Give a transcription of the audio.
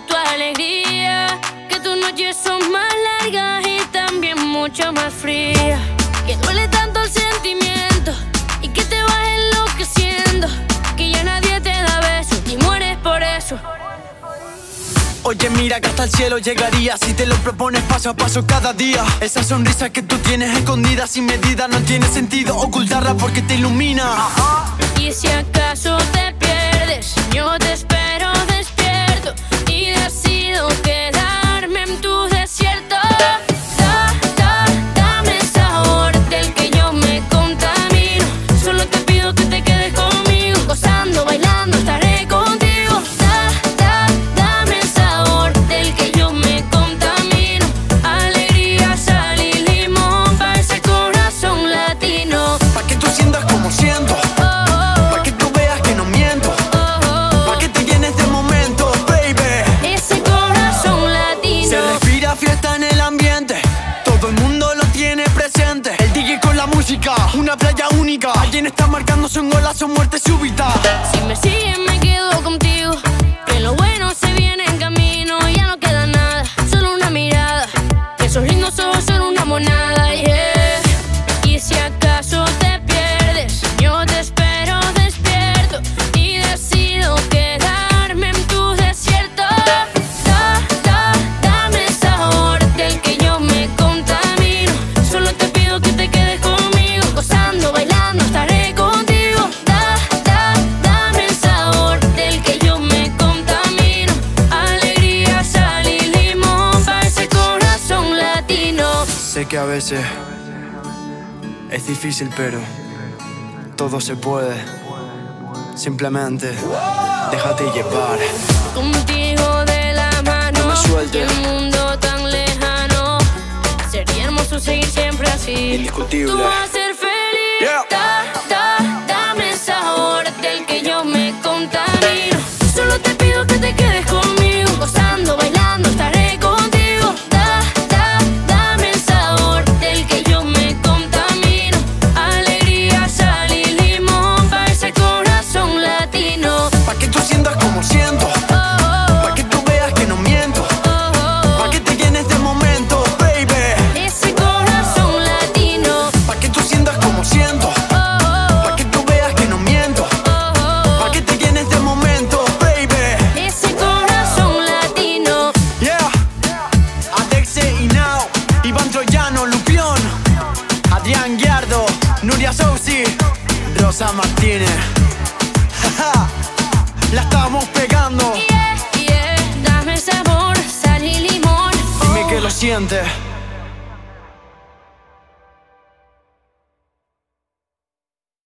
tu alegría. Que tus noches son más largas y también mucho más frías. Que duele tanto el sentimiento y que te vas enloqueciendo. Que ya nadie te da besos y mueres por eso. Oye, mira que hasta el cielo llegaría si te lo propones paso a paso cada día. Esa sonrisa que tú tienes escondida sin medida no tiene sentido ocultarla porque te ilumina. Y si acaso playa única. Alguien está marcando su golazo, muerte súbita. Si me sigues me quedo contigo. Sé que a veces es difícil, pero todo se puede. Simplemente déjate llevar. Contigo de la mano. No me sueltes. y el mundo tan lejano. Sería hermoso seguir siempre así. Indiscutible. Tú vas a ser feliz. Yeah. Da, da, dame sabor del que yo me contamino. Rosa Martínez. La estamos pegando. Yeah, yeah. Dame sabor, sal y limón. Dime que lo sientes.